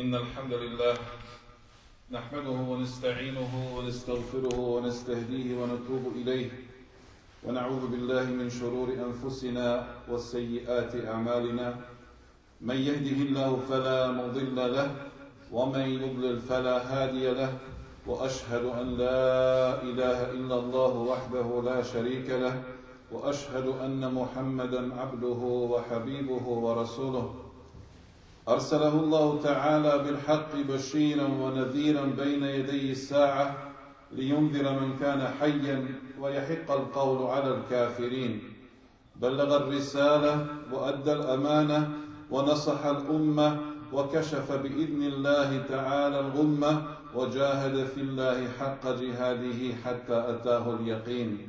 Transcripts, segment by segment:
إن الحمد لله نحمده ونستعينه ونستغفره ونستهديه ونتوب إليه ونعوذ بالله من شرور أنفسنا وسيئات أعمالنا من يهده الله فلا مضل له ومن يضلل فلا هادي له وأشهد أن لا إله إلا الله وحده لا شريك له وأشهد أن محمدا عبده وحبيبه ورسوله أرسله الله تعالى بالحق بشيرا ونذيرا بين يدي الساعة لينذر من كان حيا ويحق القول على الكافرين. بلغ الرسالة وأدى الأمانة ونصح الأمة وكشف بإذن الله تعالى الغمة وجاهد في الله حق جهاده حتى أتاه اليقين.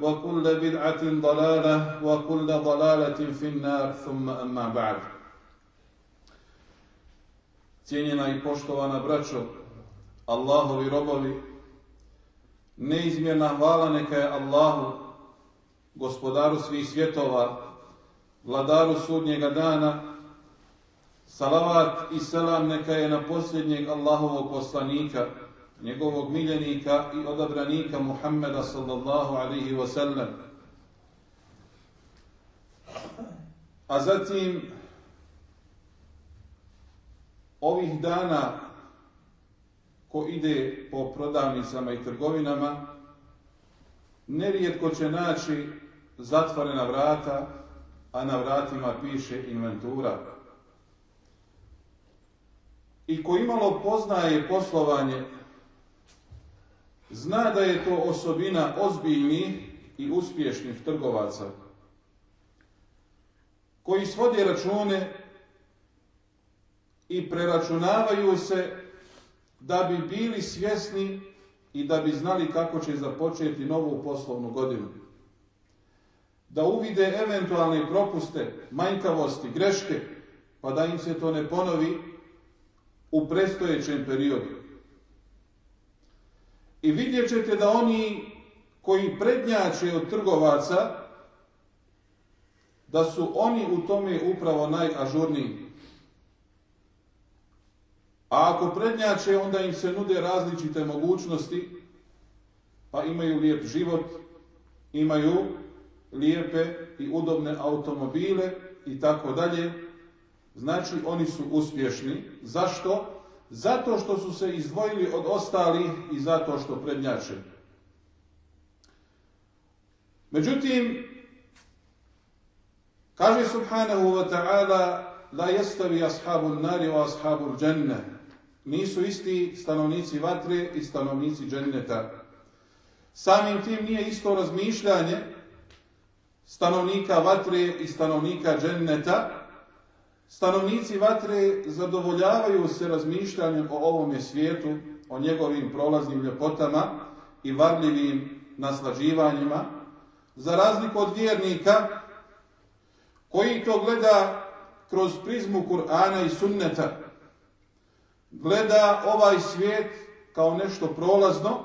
وكل بدعة ضلالة وكل ضلالة في النار ثم أما بعد Cijenjena i poštovana braćo, Allahovi robovi, neizmjerna hvala neka je Allahu, gospodaru svih svjetova, vladaru sudnjega dana, salavat i selam neka je na posljednjeg Allahovog poslanika, njegovog miljenika i odabranika Muhammeda sallallahu alaihi wa sallam. A zatim ovih dana ko ide po prodavnicama i trgovinama, nerijetko će naći zatvorena vrata, a na vratima piše inventura. I ko imalo poznaje poslovanje zna da je to osobina ozbiljnih i uspješnih trgovaca koji svode račune i preračunavaju se da bi bili svjesni i da bi znali kako će započeti novu poslovnu godinu. Da uvide eventualne propuste, manjkavosti, greške, pa da im se to ne ponovi u predstojećem periodu. I vidjet ćete da oni koji prednjače od trgovaca, da su oni u tome upravo najažurniji. A ako prednjače, onda im se nude različite mogućnosti, pa imaju lijep život, imaju lijepe i udobne automobile i tako dalje. Znači, oni su uspješni. Zašto? Zato što su se izdvojili od ostalih i zato što prednjače. Međutim, kaže subhanahu wa ta'ala la jestavi ashabu nari wa ashabu dženne. Nisu isti stanovnici vatre i stanovnici dženneta. Samim tim nije isto razmišljanje stanovnika vatre i stanovnika dženneta, Stanovnici vatre zadovoljavaju se razmišljanjem o ovome svijetu, o njegovim prolaznim ljepotama i varljivim naslađivanjima, za razliku od vjernika koji to gleda kroz prizmu Kur'ana i sunneta, gleda ovaj svijet kao nešto prolazno,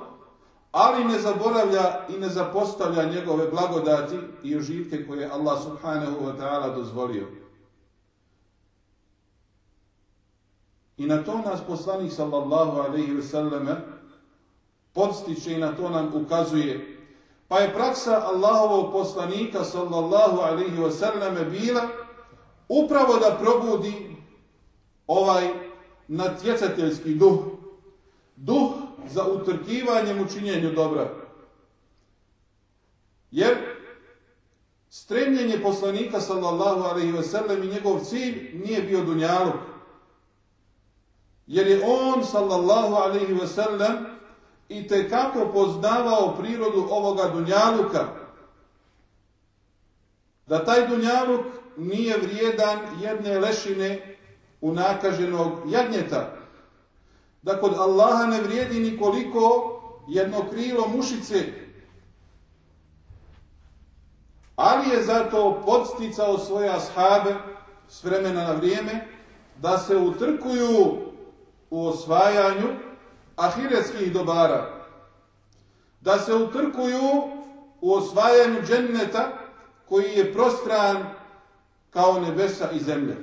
ali ne zaboravlja i ne zapostavlja njegove blagodati i užitke koje Allah subhanahu wa ta'ala dozvolio. I na to nas poslanik sallallahu alaihi ve selleme podstiče i na to nam ukazuje. Pa je praksa Allahovog poslanika sallallahu alaihi ve selleme bila upravo da probudi ovaj natjecateljski duh. Duh za utrkivanjem u činjenju dobra. Jer stremljenje poslanika sallallahu alaihi ve sellem i njegov cilj nije bio dunjaluk. Jer je on sallallahu alaihi ve sellem i kako poznavao prirodu ovoga dunjaluka. Da taj dunjaluk nije vrijedan jedne lešine unakaženog jagnjeta. Da kod Allaha ne vrijedi nikoliko jedno krilo mušice. Ali je zato podsticao svoje ashabe s vremena na vrijeme da se utrkuju u osvajanju ahiretskih dobara. Da se utrkuju u osvajanju dženneta koji je prostran kao nebesa i zemlje.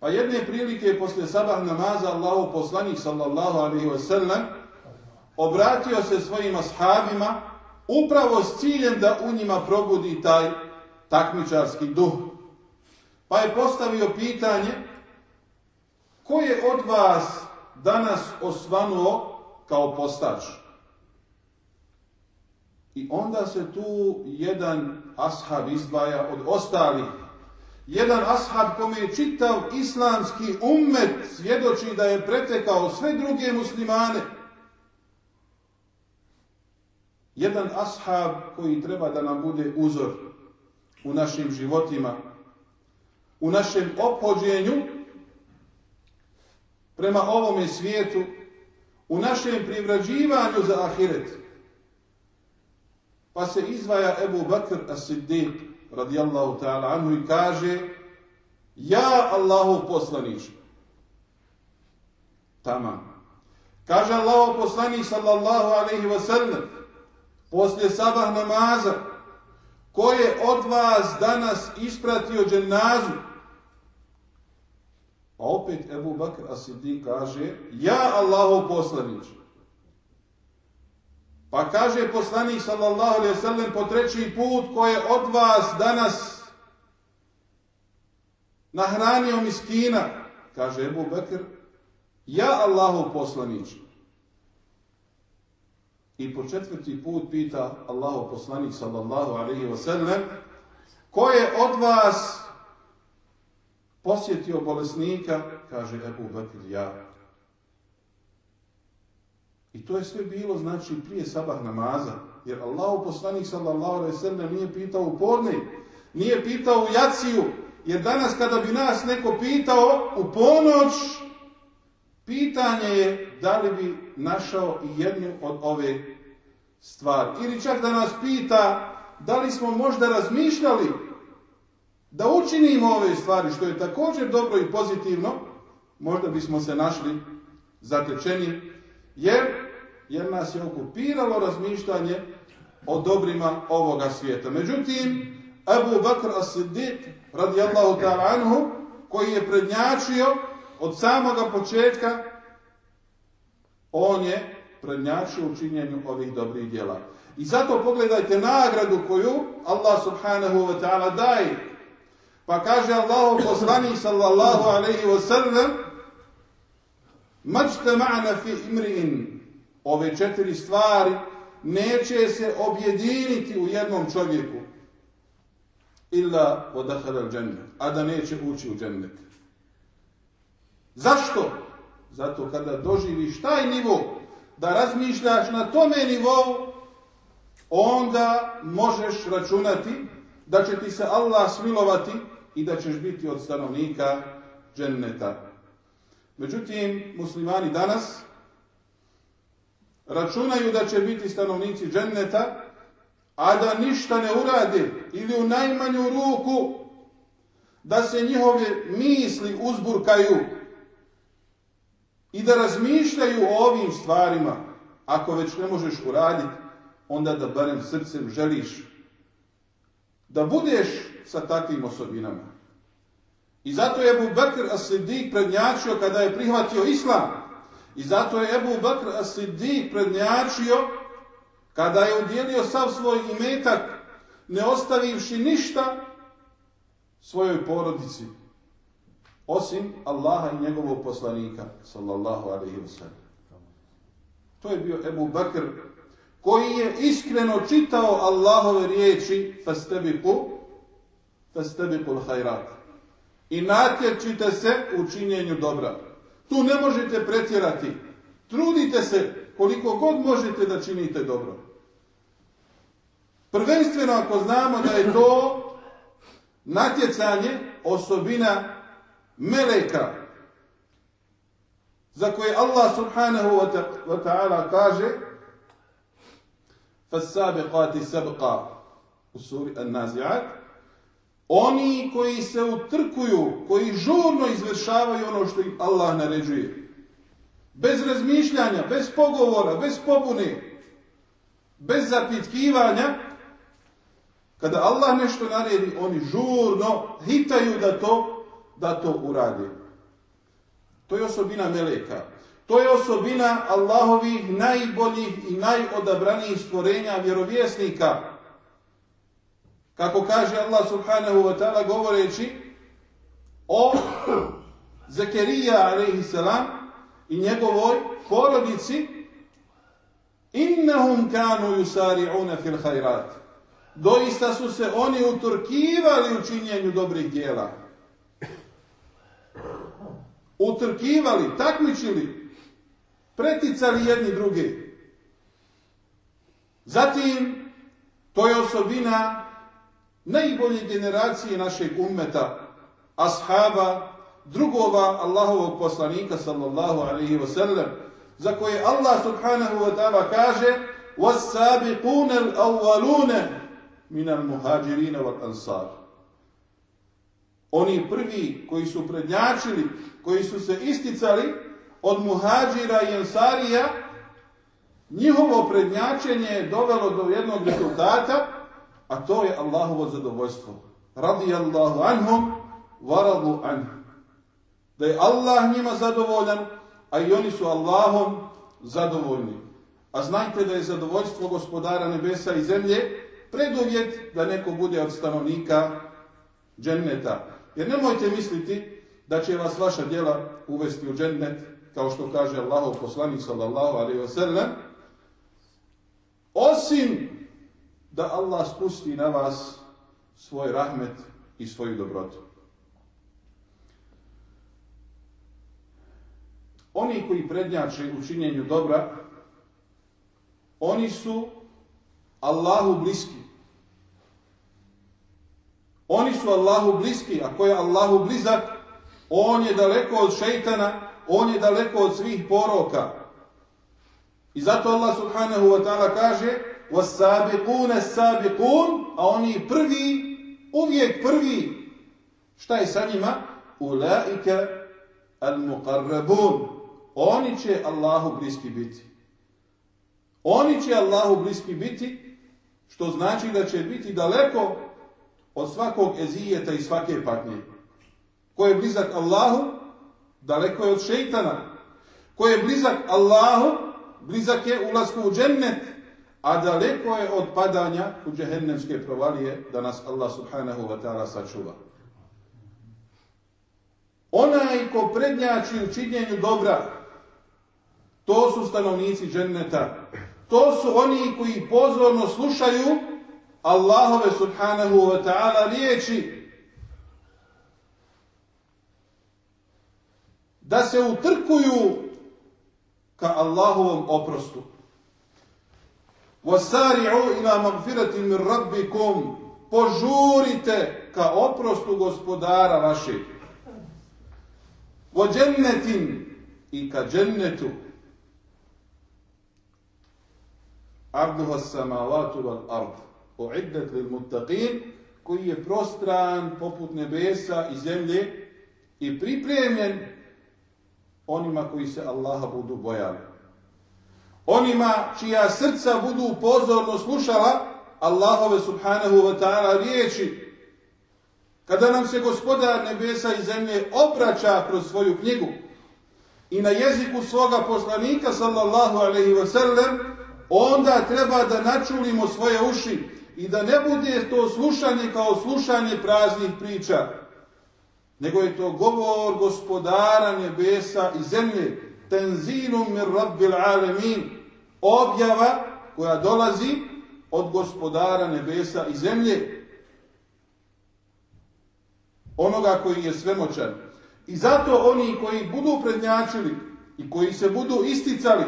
Pa jedne prilike poslije sabah namaza Allahu poslanik sallallahu alaihi wa sallam obratio se svojim ashabima upravo s ciljem da u njima probudi taj takmičarski duh. Pa je postavio pitanje ko je od vas danas osvanuo kao postač? I onda se tu jedan ashab izdvaja od ostalih. Jedan ashab kome je čitav islamski ummet svjedoči da je pretekao sve druge muslimane. Jedan ashab koji treba da nam bude uzor u našim životima, u našem ophođenju prema ovome svijetu, u našem privrađivanju za ahiret. Pa se izvaja Ebu Bakr as-Siddiq radijallahu ta'ala anhu i kaže Ja Allahu poslanič. Tamam. Kaže Allahu poslanik sallallahu alaihi wa sallam poslije sabah namaza ko je od vas danas ispratio dženazu a opet Ebu Bakr as-Siddiq kaže Ja Allahu poslanič. Pa kaže poslanik sallallahu alaihi sallam po treći put ko je od vas danas nahranio miskina, kaže Ebu Bekr, ja Allahu poslanić. I po četvrti put pita Allahu poslanik sallallahu alaihi wa sallam, ko je od vas posjetio bolesnika, kaže Ebu Bekr, ja. I to je sve bilo, znači, prije sabah namaza. Jer Allah poslanik sallallahu alaihi sallam nije pitao u podne, nije pitao u jaciju. Jer danas kada bi nas neko pitao u ponoć, pitanje je da li bi našao i jednu od ove stvari. Ili čak da nas pita da li smo možda razmišljali da učinimo ove stvari, što je također dobro i pozitivno, možda bismo se našli zatečeni, jer jer nas je okupiralo razmišljanje o dobrima ovoga svijeta. Međutim, Abu Bakr as-Siddiq radijallahu ta'ala anhu, koji je prednjačio od samoga početka, on je prednjačio u činjenju ovih dobrih djela. I zato pogledajte nagradu koju Allah subhanahu wa ta'ala daje. Pa kaže Allah poslani sallallahu alaihi wa sallam Mačte ma'na fi imri'in ove četiri stvari neće se objediniti u jednom čovjeku illa odahara džennet, a da neće ući u džennet. Zašto? Zato kada doživiš taj nivo, da razmišljaš na tome nivou, onda možeš računati da će ti se Allah smilovati i da ćeš biti od stanovnika dženneta. Međutim, muslimani danas računaju da će biti stanovnici dženneta, a da ništa ne urade ili u najmanju ruku da se njihove misli uzburkaju i da razmišljaju o ovim stvarima, ako već ne možeš uraditi, onda da barem srcem želiš da budeš sa takvim osobinama. I zato je Abu Bakr as-Siddiq prednjačio kada je prihvatio islam, i zato je Ebu Bakr as-Siddiq prednjačio kada je udjelio sav svoj imetak ne ostavivši ništa svojoj porodici osim Allaha i njegovog poslanika sallallahu alaihi wa sallam. To je bio Ebu Bakr, koji je iskreno čitao Allahove riječi fastabiqu fastabiqul hajrat. I natječite se u činjenju dobra. Tu ne možete pretjerati. Trudite se koliko god možete da činite dobro. Prvenstveno ako znamo da je to natjecanje osobina meleka za koje Allah subhanahu wa ta'ala kaže فَالسَّابِقَاتِ سَبْقَا u suri An-Nazi'at oni koji se utrkuju, koji žurno izvršavaju ono što im Allah naređuje. Bez razmišljanja, bez pogovora, bez pobune, bez zapitkivanja, kada Allah nešto naredi, oni žurno hitaju da to, da to uradi. To je osobina meleka. To je osobina Allahovih najboljih i najodabranijih stvorenja vjerovjesnika. Kako kaže Allah subhanahu wa ta'ala govoreći o Zakerija a.s. i njegovoj porodici Innahum kanu yusari'una fil hajrat. Doista su se oni utrkivali u činjenju dobrih dijela. Utrkivali, takmičili, preticali jedni druge. Zatim, to je osobina najbolje generacije našeg ummeta, ashaba, drugova Allahovog poslanika sallallahu alaihi wa sallam, za koje Allah subhanahu wa ta'ala kaže وَالسَّابِقُونَ الْأَوَّلُونَ مِنَ الْمُهَاجِرِينَ وَالْأَنصَارِ Oni prvi koji su prednjačili, koji su se isticali od muhađira i ansarija, njihovo prednjačenje je dovelo do jednog rezultata, a to je Allahovo zadovoljstvo. Radi Allahu anhum, varadu anhum. Da je Allah njima zadovoljan, a i oni su Allahom zadovoljni. A znajte da je zadovoljstvo gospodara nebesa i zemlje preduvjet da neko bude od stanovnika dženneta. Jer nemojte misliti da će vas vaša djela uvesti u džennet, kao što kaže Allahov poslanik sallallahu alaihi wa sallam, osim da Allah spusti na vas svoj rahmet i svoju dobrotu. Oni koji prednjače u činjenju dobra, oni su Allahu bliski. Oni su Allahu bliski, a ko je Allahu blizak, on je daleko od šeitana, on je daleko od svih poroka. I zato Allah subhanahu wa ta'ala kaže وَالسَّابِقُونَ السَّابِقُونَ A oni prvi, uvijek prvi. Šta je sa njima? أُولَٰئِكَ الْمُقَرَّبُونَ oni će Allahu bliski biti. Oni će Allahu bliski biti, što znači da će biti daleko od svakog ezijeta i svake patnje. Ko je blizak Allahu, daleko je od šeitana. Ko je blizak Allahu, blizak je ulasku u džennet, a daleko je od padanja u džehennemske provalije, da nas Allah subhanahu wa ta'ala sačuva. Onaj ko prednjači u činjenju dobra, to su stanovnici dženneta. To su oni koji pozorno slušaju Allahove subhanahu wa ta'ala riječi. Da se utrkuju ka Allahovom oprostu. وَسَارِعُوا إِلَا مَغْفِرَةٍ مِنْ رَبِّكُمْ Požurite ka oprostu gospodara vašeg. وَجَنَّةٍ i ka džennetu Abduha samavatu wal ard. Uiddat lil muttaqin, koji je prostran poput nebesa i zemlje i pripremljen onima koji se Allaha budu bojali. Onima čija srca budu pozorno slušala Allahove subhanahu wa ta'ala riječi. Kada nam se gospodar nebesa i zemlje obraća kroz svoju knjigu i na jeziku svoga poslanika sallallahu alaihi wa sallam onda treba da načulimo svoje uši i da ne bude to slušanje kao slušanje praznih priča, nego je to govor gospodara nebesa i zemlje, tenzilum mir rabbil alemin, objava koja dolazi od gospodara nebesa i zemlje. Onoga koji je svemoćan. I zato oni koji budu prednjačili i koji se budu isticali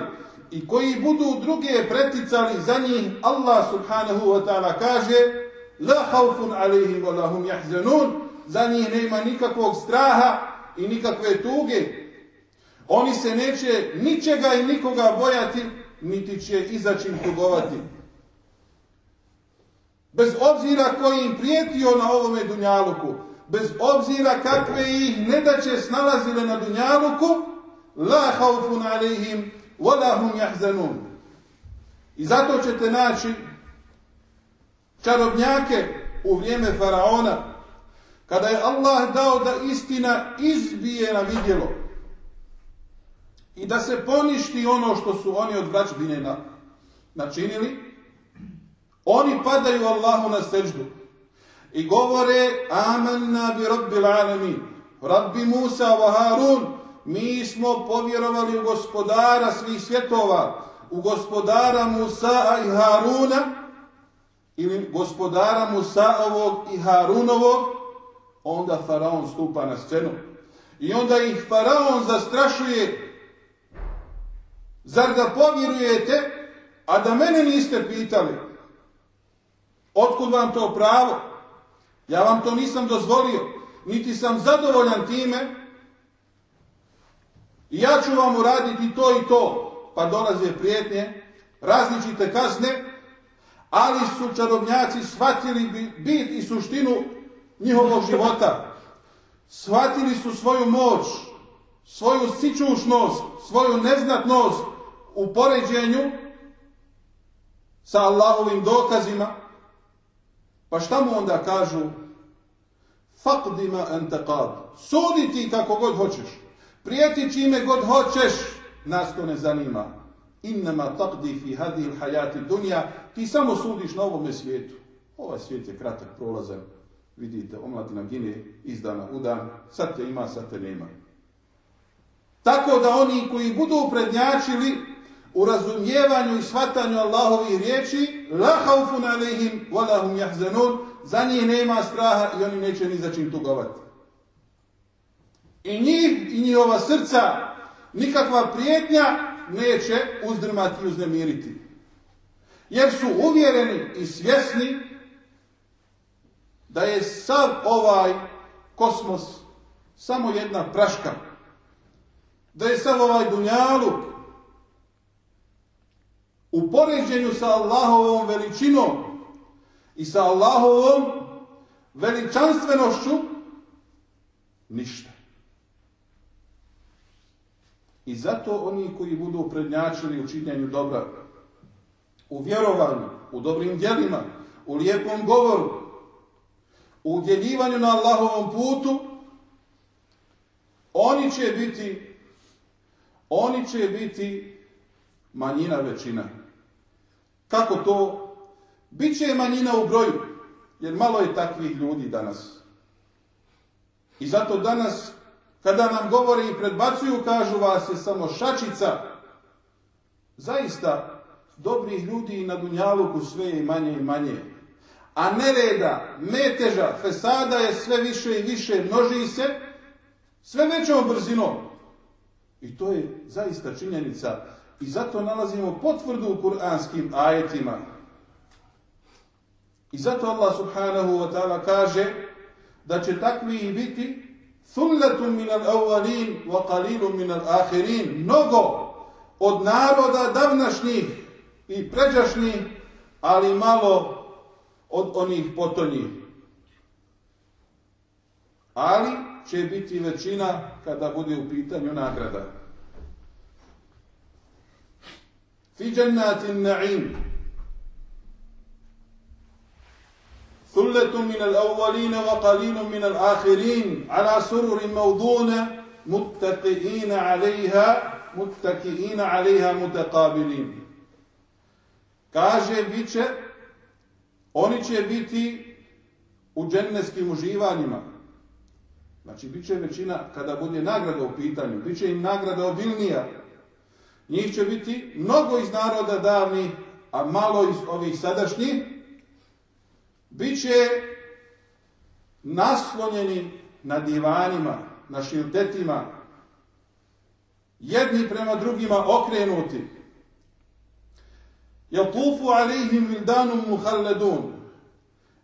i koji budu druge preticali za njih, Allah subhanahu wa ta'ala kaže La haufun alihim wa lahum jahzanun za njih nema nikakvog straha i nikakve tuge. Oni se neće ničega i nikoga bojati, niti će izačim tugovati. Bez obzira koji im prijetio na ovome dunjaluku, bez obzira kakve ih nedaće snalazile na dunjaluku, la haufun alihim, wala hum jahzanun. I zato ćete naći čarobnjake u vrijeme faraona, kada je Allah dao da istina izbije na vidjelo i da se poništi ono što su oni od vraćbine načinili, oni padaju Allahu na seždu i govore Amanna bi rabbil alamin, rabbi Musa wa Harun, mi smo povjerovali u gospodara svih svjetova, u gospodara Musa i Haruna, ili gospodara Musaovog i Harunovog, onda Faraon stupa na scenu. I onda ih Faraon zastrašuje. Zar da povjerujete, a da mene niste pitali? Otkud vam to pravo? Ja vam to nisam dozvolio, niti sam zadovoljan time, i ja ću vam uraditi to i to, pa dolaze prijetnje, različite kazne, ali su čarobnjaci shvatili bit i suštinu njihovog života. Shvatili su svoju moć, svoju sičušnost, svoju neznatnost u poređenju sa Allahovim dokazima. Pa šta mu onda kažu? Faqdima entaqad. Sudi ti kako god hoćeš. Prijeti čime god hoćeš, nas to ne zanima. Innama taqdi fi hadhihi hayati dunya, ti samo sudiš na ovome svijetu. Ovaj svijet je kratak, prolazan. Vidite, omladina gine iz dana u dan, sad te ima, sad te nema. Tako da oni koji budu prednjačili u razumijevanju i shvatanju Allahovih riječi, la haufun alehim, wa lahum jahzanun, za njih nema straha i oni neće ni za čim tugovati. I njih i njihova srca nikakva prijetnja neće uzdrmati i uznemiriti. Jer su uvjereni i svjesni da je sav ovaj kosmos samo jedna praška. Da je sav ovaj dunjaluk u poređenju sa Allahovom veličinom i sa Allahovom veličanstvenošću ništa. I zato oni koji budu prednjačili u činjenju dobra, u vjerovanju, u dobrim djelima, u lijepom govoru, u udjeljivanju na Allahovom putu, oni će biti oni će biti manjina većina. Kako to? Biće manjina u broju, jer malo je takvih ljudi danas. I zato danas kada nam govore i predbacuju, kažu vas je samo šačica. Zaista, dobrih ljudi na Dunjaluku sve je manje i manje. A nereda, meteža, fesada je sve više i više, množi se, sve većom brzinom. I to je zaista činjenica. I zato nalazimo potvrdu u kuranskim ajetima. I zato Allah subhanahu wa ta'ala kaže da će takvi biti Thulletun min al-awwalin wa qalilun min al-akhirin. Mnogo od naroda davnašnjih i pređašnjih, ali malo od onih potonjih. Ali će biti većina kada bude u pitanju nagrada. Fi jannatin na'im. ثلة من الأولين وقليل من الآخرين على سرر موضونة متكئين عليها متكئين عليها متقابلين Kaže, bit će, oni će biti u džennetskim uživanjima. Znači, bit će većina, kada bude nagrada u pitanju, bit će im nagrada obilnija. Njih će biti mnogo iz naroda davnih, a malo iz ovih sadašnjih. Biće naslonjeni na divanima, na šiltetima, jedni prema drugima okrenuti. Jatufu alihim vildanum muhalledun.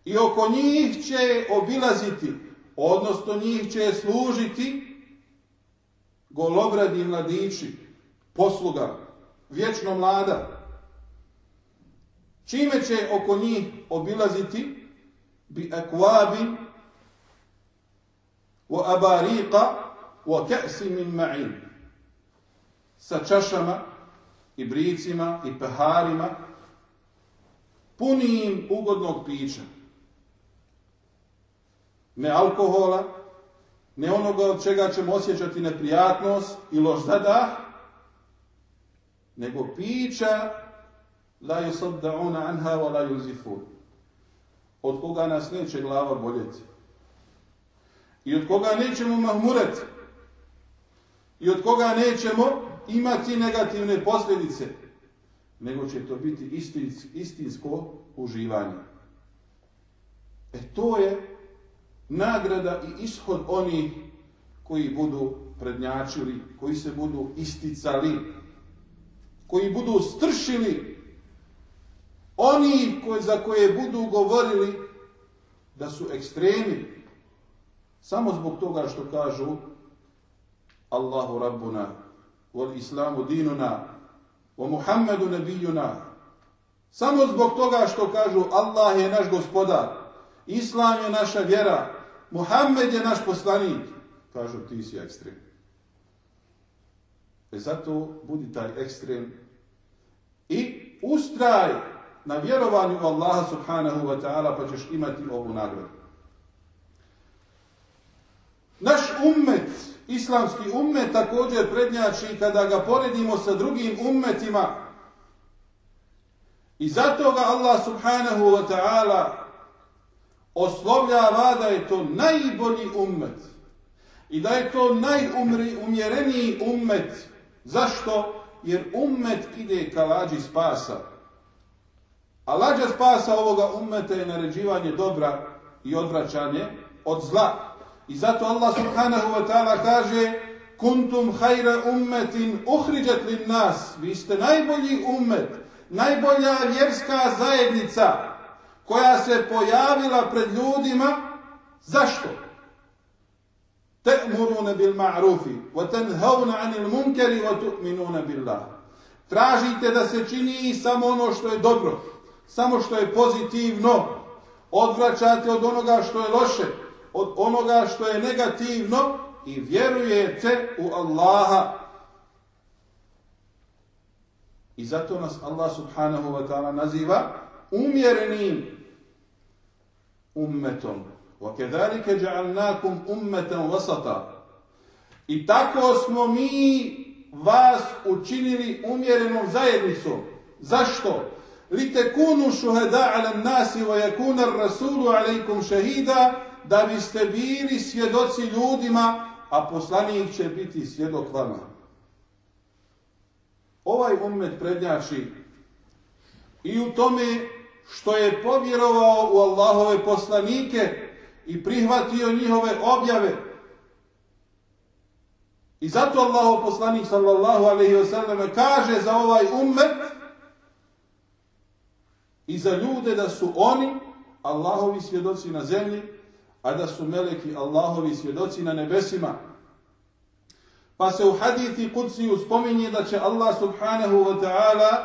I oko njih će obilaziti, odnosno njih će služiti golobradi mladići, posluga, vječno mlada. Čime će oko njih obilaziti? Bi ekvabi wa abariqa wa ka'si min ma'in. Sa čašama i bricima i peharima punim ugodnog pića. Ne alkohola, ne onoga od čega ćemo osjećati neprijatnost i loš zadah, nego pića la yusaddauna anha wa la yuzifun. Od koga nas neće glava boljeti. I od koga nećemo mahmurati. I od koga nećemo imati negativne posljedice. Nego će to biti istinsko, uživanje. E to je nagrada i ishod onih koji budu prednjačili, koji se budu isticali, koji budu stršili, oni za koje budu govorili da su ekstremi, samo zbog toga što kažu Allahu Rabbuna, wal dinuna, wa Muhammedu samo zbog toga što kažu Allah je naš gospodar, Islam je naša vjera, Muhammed je naš poslanik. Kažu, ti si ekstrem. E zato budi taj ekstrem i ustraj na vjerovanju Allaha subhanahu wa ta'ala pa ćeš imati ovu nagradu. Naš ummet, islamski ummet također prednjači kada ga poredimo sa drugim ummetima i zato ga Allah subhanahu wa ta'ala oslovljava da je to najbolji ummet i da je to najumjereniji ummet. Zašto? Jer ummet ide ka lađi spasa. A lađa spasa ovoga ummeta je naređivanje dobra i odvraćanje od zla. I zato Allah subhanahu wa ta'ala kaže kuntum hajra ummetin uhriđat lin nas. Vi ste najbolji ummet, najbolja vjerska zajednica koja se pojavila pred ljudima. Zašto? Te'murune bil ma'rufi, wa tenhavna anil munkeri, wa tu'minuna billah. Tražite da se čini samo ono što je dobro, samo što je pozitivno. Odvraćate od onoga što je loše, od onoga što je negativno i vjerujete u Allaha. I zato nas Allah subhanahu wa ta'ala naziva umjerenim ummetom. وَكَذَلِكَ جَعَلْنَاكُمْ أُمَّةً وَسَطًا I tako smo mi vas učinili umjerenom zajednicom. Zašto? لِتَكُونُوا شُهَدَاءَ عَلَى النَّاسِ وَيَكُونَ الرَّسُولُ عَلَيْكُمْ شَهِيدًا da biste bili svjedoci ljudima, a poslanik će biti svjedok vama. Ovaj ummet prednjači i u tome što je povjerovao u Allahove poslanike i prihvatio njihove objave. I zato Allahov poslanik sallallahu alaihi wasallam kaže za ovaj ummet i za ljude da su oni Allahovi svjedoci na zemlji, a da su meleki Allahovi svjedoci na nebesima. Pa se u hadithi Kudsiju spominje da će Allah subhanahu wa ta'ala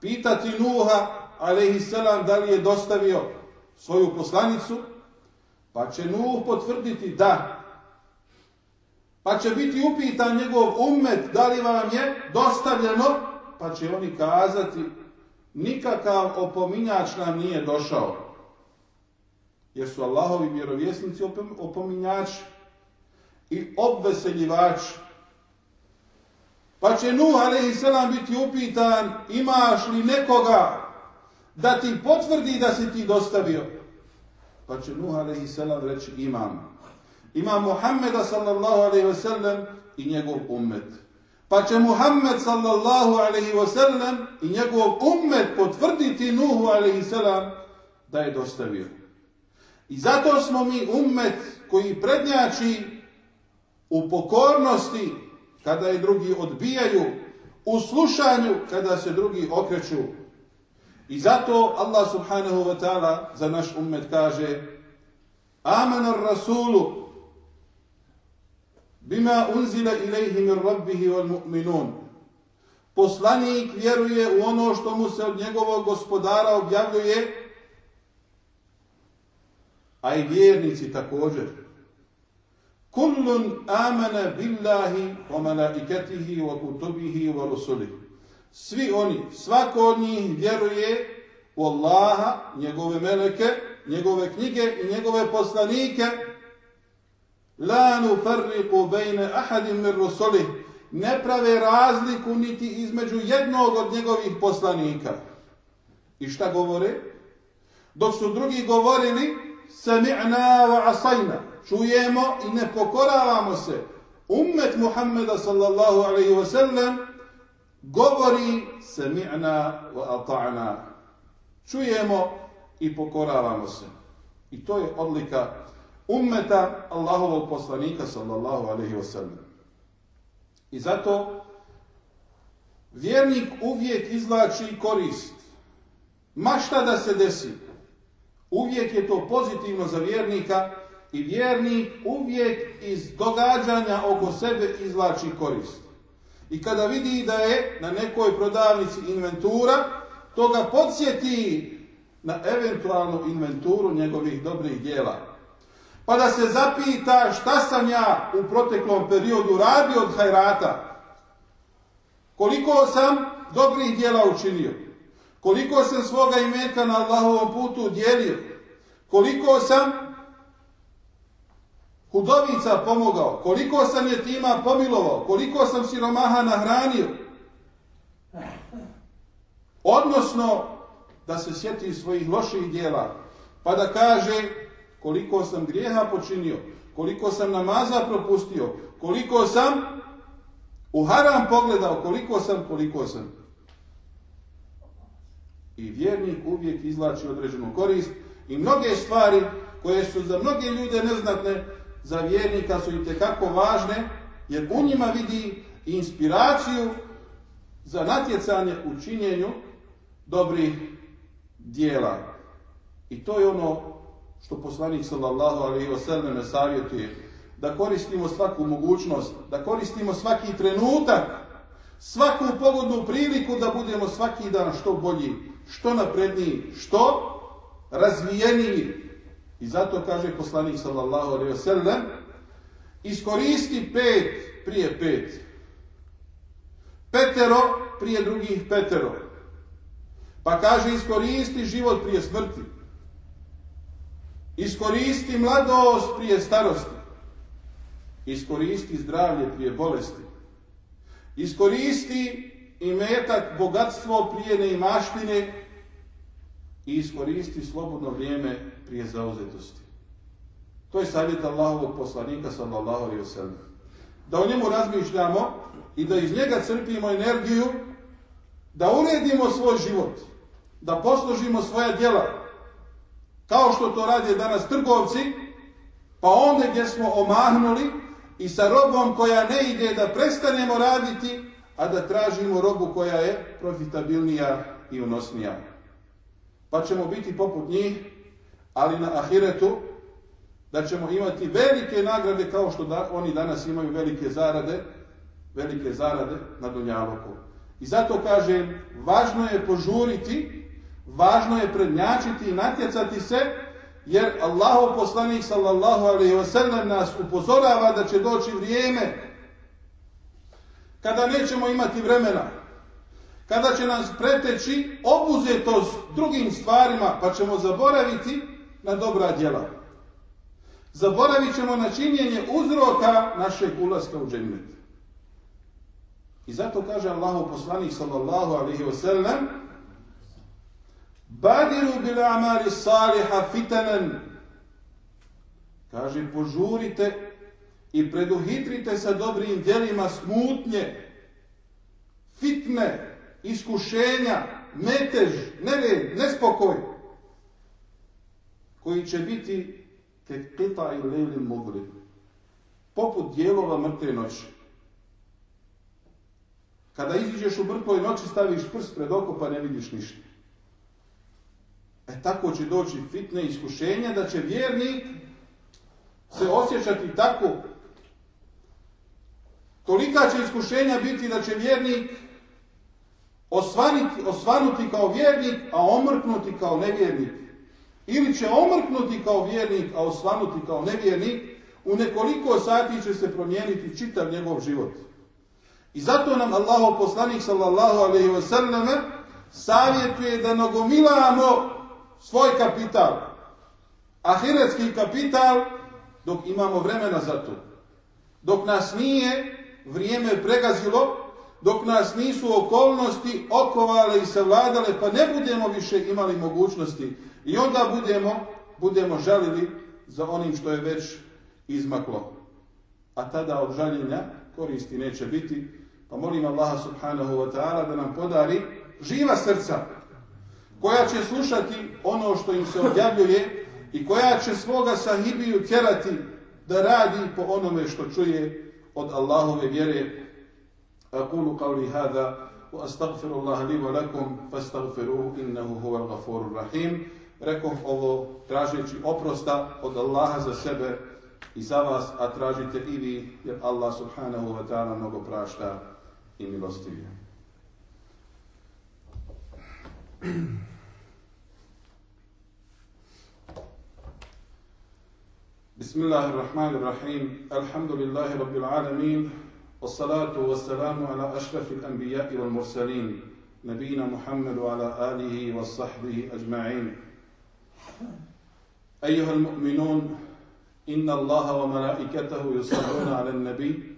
pitati Nuha alaihissalam da li je dostavio svoju poslanicu, pa će Nuh potvrditi da. Pa će biti upitan njegov ummet da li vam je dostavljeno, pa će oni kazati nikakav opominjač nam nije došao. Jer su Allahovi vjerovjesnici opominjači i obveseljivači. Pa će Nuh a.s. biti upitan imaš li nekoga da ti potvrdi da si ti dostavio. Pa će Nuh a.s. reći imam. Imam Muhammeda sallallahu alaihi i njegov ummet. Pa će Muhammed sallallahu alaihi wasallam i njegov ummet potvrditi Nuhu alaihi da je dostavio. I zato smo mi ummet koji prednjači u pokornosti kada je drugi odbijaju, u slušanju kada se drugi okreću. I zato Allah subhanahu wa ta'ala za naš ummet kaže Amenar Rasulu bima unzila ilaihi min rabbihi wal mu'minun. Poslanik vjeruje u ono što mu se od njegovog gospodara objavljuje, a i vjernici također. Kullun amana billahi wa malaikatihi wa kutubihi wa rusulihi. Svi oni, svako od njih vjeruje u Allaha, njegove meleke, njegove knjige i njegove poslanike. La nufarriqu bejne ahadim min rusulih. Ne prave razliku niti između jednog od njegovih poslanika. I šta govore? Dok su drugi govorili, sami'na wa asajna čujemo i ne pokoravamo se. Ummet Muhammeda sallallahu alaihi wa sallam govori sami'na wa ata'na. Čujemo i pokoravamo se. I to je odlika ummeta Allahovog poslanika sallallahu alaihi wa sallam. I zato vjernik uvijek izlači korist. Ma šta da se desi. Uvijek je to pozitivno za vjernika i vjernik uvijek iz događanja oko sebe izvlači korist. I kada vidi da je na nekoj prodavnici inventura, to ga podsjeti na eventualnu inventuru njegovih dobrih dijela. Pa da se zapita šta sam ja u proteklom periodu radio od hajrata. Koliko sam dobrih dijela učinio. Koliko sam svoga imetka na Allahovom putu dijelio. Koliko sam hudovica pomogao, koliko sam je tima pomilovao, koliko sam siromaha nahranio. Odnosno, da se sjeti svojih loših dijela, pa da kaže koliko sam grijeha počinio, koliko sam namaza propustio, koliko sam u haram pogledao, koliko sam, koliko sam. I vjernik uvijek izlači određenu korist i mnoge stvari koje su za mnoge ljude neznatne, za vjernika su i tekako važne, jer u njima vidi inspiraciju za natjecanje u činjenju dobrih dijela. I to je ono što poslanik sallallahu alaihi wasallam savjetuje, da koristimo svaku mogućnost, da koristimo svaki trenutak, svaku pogodnu priliku da budemo svaki dan što bolji, što napredniji, što razvijeniji, i zato kaže poslanik sallallahu alaihi wasallam, iskoristi pet prije pet. Petero prije drugih petero. Pa kaže iskoristi život prije smrti. Iskoristi mladost prije starosti. Iskoristi zdravlje prije bolesti. Iskoristi imetak, bogatstvo prije neimaštine i iskoristi slobodno vrijeme prije zauzetosti. To je savjet Allahovog poslanika sallallahu alaihi wasallam. Da o njemu razmišljamo i da iz njega crpimo energiju, da uredimo svoj život, da poslužimo svoja djela, kao što to rade danas trgovci, pa onda gdje smo omahnuli i sa robom koja ne ide da prestanemo raditi, a da tražimo robu koja je profitabilnija i unosnija pa ćemo biti poput njih, ali na ahiretu da ćemo imati velike nagrade kao što da, oni danas imaju velike zarade, velike zarade na Dunjaloku. I zato kažem, važno je požuriti, važno je prednjačiti i natjecati se, jer Allahu poslanik sallallahu alaihi wasallam nas upozorava da će doći vrijeme kada nećemo imati vremena kada će nas preteći obuzetost drugim stvarima, pa ćemo zaboraviti na dobra djela. Zaboravit ćemo na činjenje uzroka našeg ulaska u džennet. I zato kaže Allahu poslanik sallallahu alaihi wa sallam Badiru bil amali saliha fitanan Kaže, požurite i preduhitrite sa dobrim djelima smutnje fitne, iskušenja, metež, nered, nespokoj, koji će biti ke pita i levlim mogli, poput dijelova mrtve noći. Kada iziđeš u mrtvoj noći, staviš prst pred oko pa ne vidiš ništa. E tako će doći fitne iskušenja da će vjernik se osjećati tako. Tolika će iskušenja biti da će vjernik osvanuti, osvanuti kao vjernik, a omrknuti kao nevjernik. Ili će omrknuti kao vjernik, a osvanuti kao nevjernik. U nekoliko sati će se promijeniti čitav njegov život. I zato nam Allahu poslanik sallallahu alejhi ve selleme savjetuje da nagomilamo svoj kapital, ahiretski kapital, dok imamo vremena za to. Dok nas nije vrijeme pregazilo, dok nas nisu okolnosti okovale i savladale, pa ne budemo više imali mogućnosti. I onda budemo, budemo žalili za onim što je već izmaklo. A tada od žaljenja koristi neće biti. Pa molim Allaha subhanahu wa ta'ala da nam podari živa srca koja će slušati ono što im se objavljuje i koja će svoga sahibiju tjerati da radi po onome što čuje od Allahove vjere. أقول قولي هذا وأستغفر الله لي ولكم فاستغفروه إنه هو الغفور الرحيم Rekoh ovo tražeći oprosta od Allaha za sebe i za vas, a tražite i vi, jer Allah subhanahu wa ta'ala mnogo prašta i milostivije. Bismillahirrahmanirrahim. Alhamdulillahi rabbil alamin. والصلاة والسلام على أشرف الأنبياء والمرسلين نبينا محمد وعلى آله وصحبه أجمعين. أيها المؤمنون إن الله وملائكته يصلون على النبي.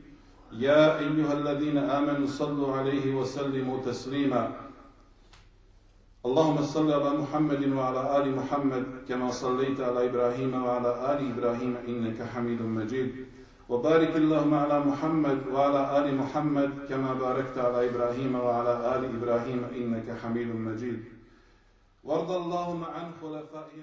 يا أيها الذين آمنوا صلوا عليه وسلموا تسليما. اللهم صل على محمد وعلى آل محمد كما صليت على إبراهيم وعلى آل إبراهيم إنك حميد مجيد. وبارك اللهم على محمد وعلى آل محمد كما باركت على إبراهيم وعلى آل إبراهيم إنك حميد مجيد. وارض اللهم عن خلفائه